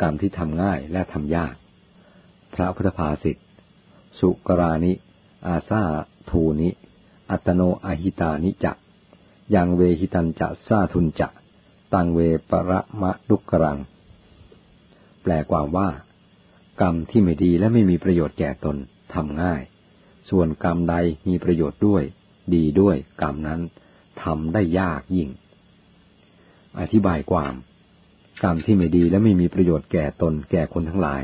กรรมที่ทำง่ายและทำยาก พระพุทธภาษิตสุกรานิ อาซาทูนิ อัตโนอหิตานิจะยังเวหิตันจะซาทุนจะ ตังเวประมะดุกรัง แปลความว่า กรรมที่ไม่ดีและไม่มีประโยชน์แก่ตนทำง่าย ส่วนกรรมใดมีประโยชน์ด้วย ดีด้วยกรรมนั้นทำได้ยากยิ่ง อธิบายความ กรรมที่ไม่ดีและไม่มีประโยชน์แก่ตนแก่คนทั้งหลาย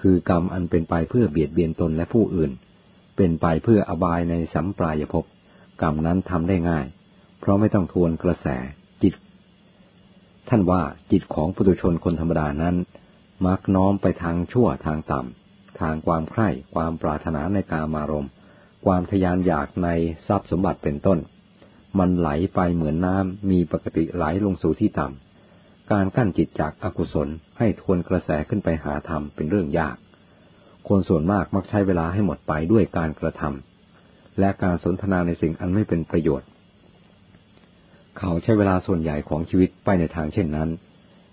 คือกรรมอันเป็นไปเพื่อเบียดเบียนตนและผู้อื่น เป็นไปเพื่ออบายในสัมปรายภพกรรมนั้นทำได้ง่าย เพราะไม่ต้องทวนกระแสจิต ท่านว่าจิตของปุถุชนคนธรรมดานั้น มักน้อมไปทางชั่วทางต่ำทางความใคร่ความปรารถนาในกามารมณ์ ความทยานอยากในทรัพย์สมบัติเป็นต้น มันไหลไปเหมือนน้ำมีปกติไหลลงสู่ที่ต่ำ การกั้นจิตจากอากุศลให้ทวนกระแสขึ้นไปหาธรรมเป็นเรื่องยาก คนส่วนมากมักใช้เวลาให้หมดไปด้วยการกระทำและการสนทนาในสิ่งอันไม่เป็นประโยชน์ เขาใช้เวลาส่วนใหญ่ของชีวิตไปในทางเช่นนั้น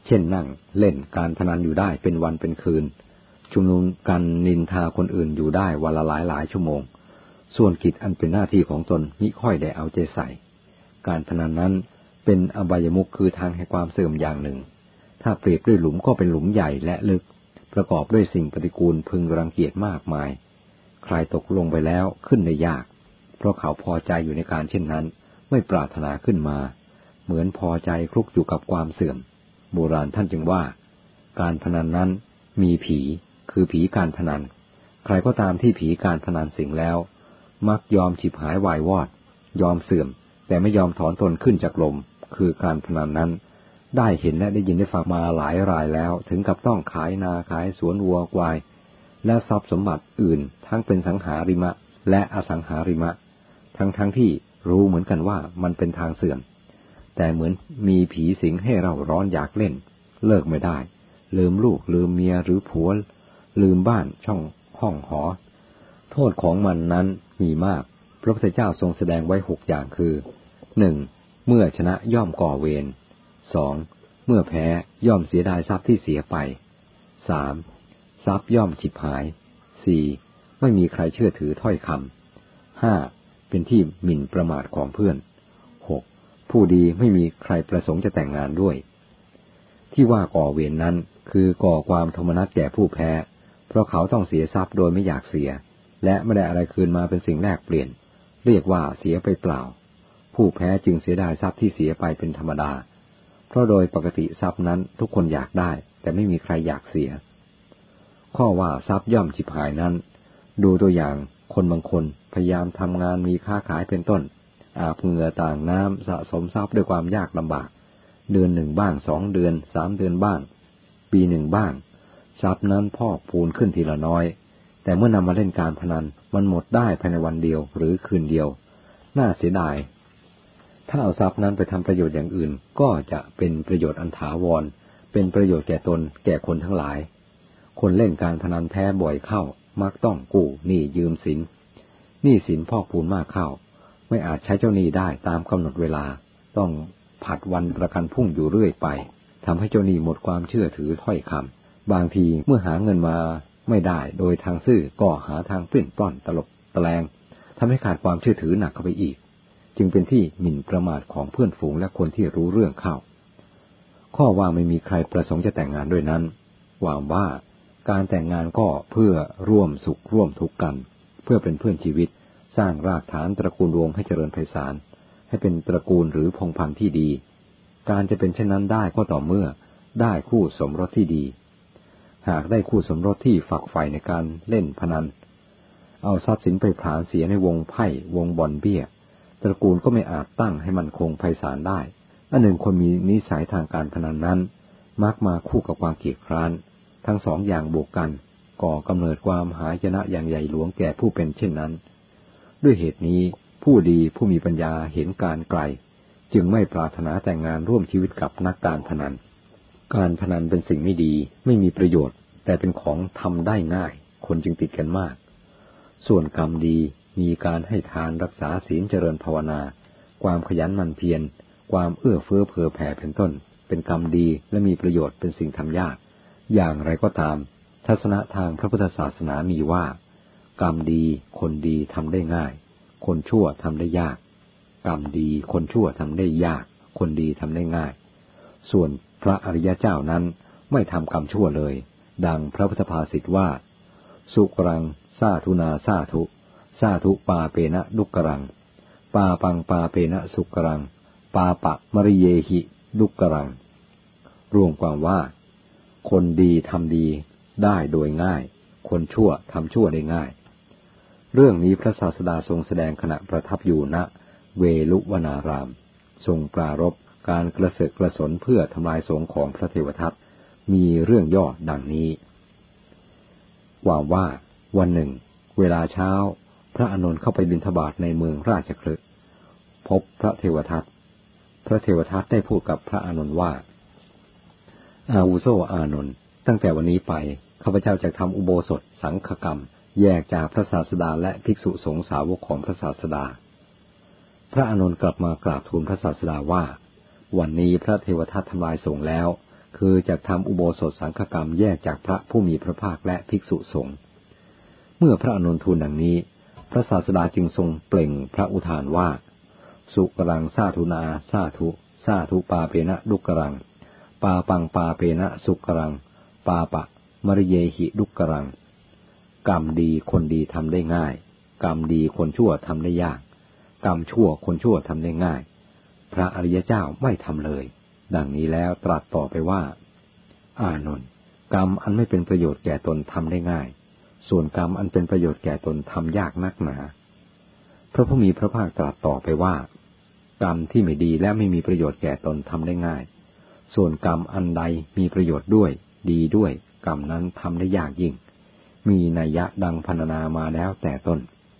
เช่นนั่งเล่นการพนันอยู่ได้เป็นวันเป็นคืน ชุมนุมกันนินทาคนอื่นอยู่ได้วันละหลายหลายชั่วโมง ส่วนกิจอันเป็นหน้าที่ของตนมิค่อยได้เอาใจใส่ การพนันนั้น เป็นอบายมุขคือทางแห่งความเสื่อมอย่างหนึ่ง ถ้าเปรียบด้วยหลุมก็เป็นหลุมใหญ่และลึก ประกอบด้วยสิ่งปฏิกูลพึงรังเกียจมากมาย ใครตกลงไปแล้วขึ้นในยาก เพราะเขาพอใจอยู่ในการเช่นนั้น ไม่ปรารถนาขึ้นมา เหมือนพอใจคลุกอยู่กับความเสื่อม โบราณท่านจึงว่า การพนันนั้นมีผี คือผีการพนัน ใครก็ตามที่ผีการพนันสิงแล้ว มักยอมฉิบหายวายวอด ยอมเสื่อม แต่ไม่ยอมถอนตนขึ้นจากลม คือการพนันนั้น ได้เห็นและได้ยินได้ฟังมาหลายรายแล้ว ถึงกับต้องขายนาขายสวนวัวควาย และทรัพย์สมบัติอื่น ทั้งเป็นสังหาริมะ และอสังหาริมะ ทั้งทั้งที่รู้เหมือนกันว่ามันเป็นทางเสื่อม แต่เหมือนมีผีสิงให้เราร้อนอยากเล่น เลิกไม่ได้ ลืมลูกลืมเมียหรือผัว ลืมบ้านช่องห้องหอ โทษของมันนั้นมีมาก พระพุทธเจ้าทรงแสดงไว้หกอย่างคือหนึ่ง เมื่อชนะย่อมก่อเวรสองเมื่อแพ้ย่อมเสียดายทรัพย์ที่เสียไปสามทรัพย์ย่อมฉิบหายสี่ไม่มีใครเชื่อถือถ้อยคำห้าเป็นที่หมิ่นประมาทของเพื่อนหกผู้ดีไม่มีใครประสงค์จะแต่งงานด้วย ที่ว่าก่อเวรนนั้นคือก่อความโทมนัสแก่ผู้แพ้ เพราะเขาต้องเสียทรัพย์โดยไม่อยากเสีย และไม่ได้อะไรคืนมาเป็นสิ่งแลกเปลี่ยน เรียกว่าเสียไปเปล่า ผู้แพ้จึงเสียดายทรัพย์ที่เสียไปเป็นธรรมดา เพราะโดยปกติทรัพย์นั้นทุกคนอยากได้ แต่ไม่มีใครอยากเสีย ข้อว่าทรัพย์ย่อมฉิบหายนั้น ดูตัวอย่างคนบางคนพยายามทำงานมีค้าขายเป็นต้น อาบเหงื่อต่างน้ำสะสมทรัพย์ด้วยความยากลำบาก เดือนหนึ่งบ้างสองเดือนสามเดือนบ้าง ปีหนึ่งบ้าง ทรัพย์นั้นพอกพูนขึ้นทีละน้อย แต่เมื่อนำมาเล่นการพนันมันหมดได้ภายในวันเดียวหรือคืนเดียว น่าเสียดาย ถ้าเอาทรัพย์นั้นไปทำประโยชน์อย่างอื่น ก็จะเป็นประโยชน์อันถาวร เป็นประโยชน์แก่ตนแก่คนทั้งหลาย คนเล่นการพนันแพ้บ่อยเข้า มักต้องกู้หนี้ยืมสินหนี้สินพอกพูนมากเข้า ไม่อาจใช้เจ้าหนี้ได้ตามกำหนดเวลา ต้องผัดวันประกันพุ่งอยู่เรื่อยไปทำให้เจ้าหนี้หมดความเชื่อถือถ้อยคำบางทีเมื่อหาเงินมาไม่ได้โดยทางซื่อก็หาทางปลิ้นปล้อนตลบตะแลงทำให้ขาดความเชื่อถือหนักเข้าไปอีก จึงเป็นที่หมิ่นประมาทของเพื่อนฝูงและคนที่รู้เรื่องเข้า ข้อว่าไม่มีใครประสงค์จะแต่งงานด้วยนั้นวางว่าการแต่งงานก็เพื่อร่วมสุขร่วมทุกข์กัน เพื่อเป็นเพื่อนชีวิต สร้างรากฐานตระกูลวงให้เจริญไพศาลให้เป็นตระกูลหรือพงพันธุ์ที่ดี การจะเป็นเช่นนั้นได้ก็ต่อเมื่อได้คู่สมรสที่ดี หากได้คู่สมรสที่ฝักใฝ่ในการเล่นพนัน เอาทรัพย์สินไปผลานเสียในวงไพ่วงบอลเบี้ย ตระกูลก็ไม่อาจตั้งให้มันคงไพศาลได้อันหนึ่งคนมีนิสัยทางการพนันนั้น มักมาคู่กับความเกียดคร้าน ทั้งสองอย่างบวกกัน ก่อกำเนิดความหายนะอย่างใหญ่หลวงแก่ผู้เป็นเช่นนั้น ด้วยเหตุนี้ผู้ดีผู้มีปัญญาเห็นการไกล จึงไม่ปรารถนาแต่งงานร่วมชีวิตกับนักการพนัน การพนันเป็นสิ่งไม่ดีไม่มีประโยชน์ แต่เป็นของทำได้ง่าย คนจึงติดกันมาก ส่วนกรรมดี มีการให้ทานรักษาศีลเจริญภาวนา ความขยันหมั่นเพียร ความเอื้อเฟื้อเผื่อแผ่เป็นต้น เป็นกรรมดีและมีประโยชน์เป็นสิ่งทำยาก อย่างไรก็ตาม ทัศนะทางพระพุทธศาสนามีว่า กรรมดีคนดีทำได้ง่าย คนชั่วทำได้ยาก กรรมดีคนชั่วทำได้ยาก คนดีทำได้ง่าย ส่วนพระอริยเจ้านั้นไม่ทำกรรมชั่วเลย ดังพระพุทธภาษิตว่า สุกรังซาทุนาซาทุ ซาทุปาเปนะดุกรัง ปาปังปาเปนะสุกรัง ปาปะมริเยหิดุกรัง รวมความว่า คนดีทำดีได้โดยง่าย คนชั่วทำชั่วได้ง่าย เรื่องนี้พระศาสดาทรงแสดงขณะประทับอยู่ณเวลุวนาราม ทรงปรารบการกระเสกกระสนเพื่อทำลายสงของพระเทวทัตมีเรื่องย่อดังนี้ ว่าว่า วันหนึ่ง เวลาเช้า ระอานนท์เข้าไปบิณฑบาตในเมืองราชคลึพบพระเทวทัต พระเทวทัตได้พูดกับพระอานนท์ว่า อาวุโสอานนท์ ตั้งแต่วันนี้ไป ข้าพเจ้าจะทำอุโบสถสังฆกรรม แยกจากพระศาสดาและภิกษุสงฆ์สาวกของพระศาสดา พระอานนท์กลับมากราบทูลพระศาสดาว่า วันนี้พระเทวทัตทำลายสงฆ์แล้ว คือจะทำอุโบสถสังฆกรรมแยกจากพระผู้มีพระภาคและภิกษุสงฆ์ เมื่อพระอนุนทูลดังนี้ พระศาสดาจึงทรงเปล่งพระอุทานว่า สุกรังซาทุนาซาทุซาทุปาเปนะดุกรัง ปาปังปาเปนะสุกรัง ปาปะมริเยหิดุกรัง กรรมดีคนดีทำได้ง่าย กรรมดีคนชั่วทำได้ยาก กรรมชั่วคนชั่วทำได้ง่าย พระอริยเจ้าไม่ทำเลย ดังนี้แล้วตรัสต่อไปว่า อานนท์กรรมอันไม่เป็นประโยชน์แก่ตนทำได้ง่าย ส่วนกรรมอันเป็นประโยชน์แก่ตนทำยากนักหนา พระผู้มีพระภาคตรัสต่อไปว่า กรรมที่ไม่ดีและไม่มีประโยชน์แก่ตนทำได้ง่าย ส่วนกรรมอันใดมีประโยชน์ด้วย ดีด้วย กรรมนั้นทำได้ยากยิ่ง มีนัยยะดังพรรณนามาแล้วแต่ต้น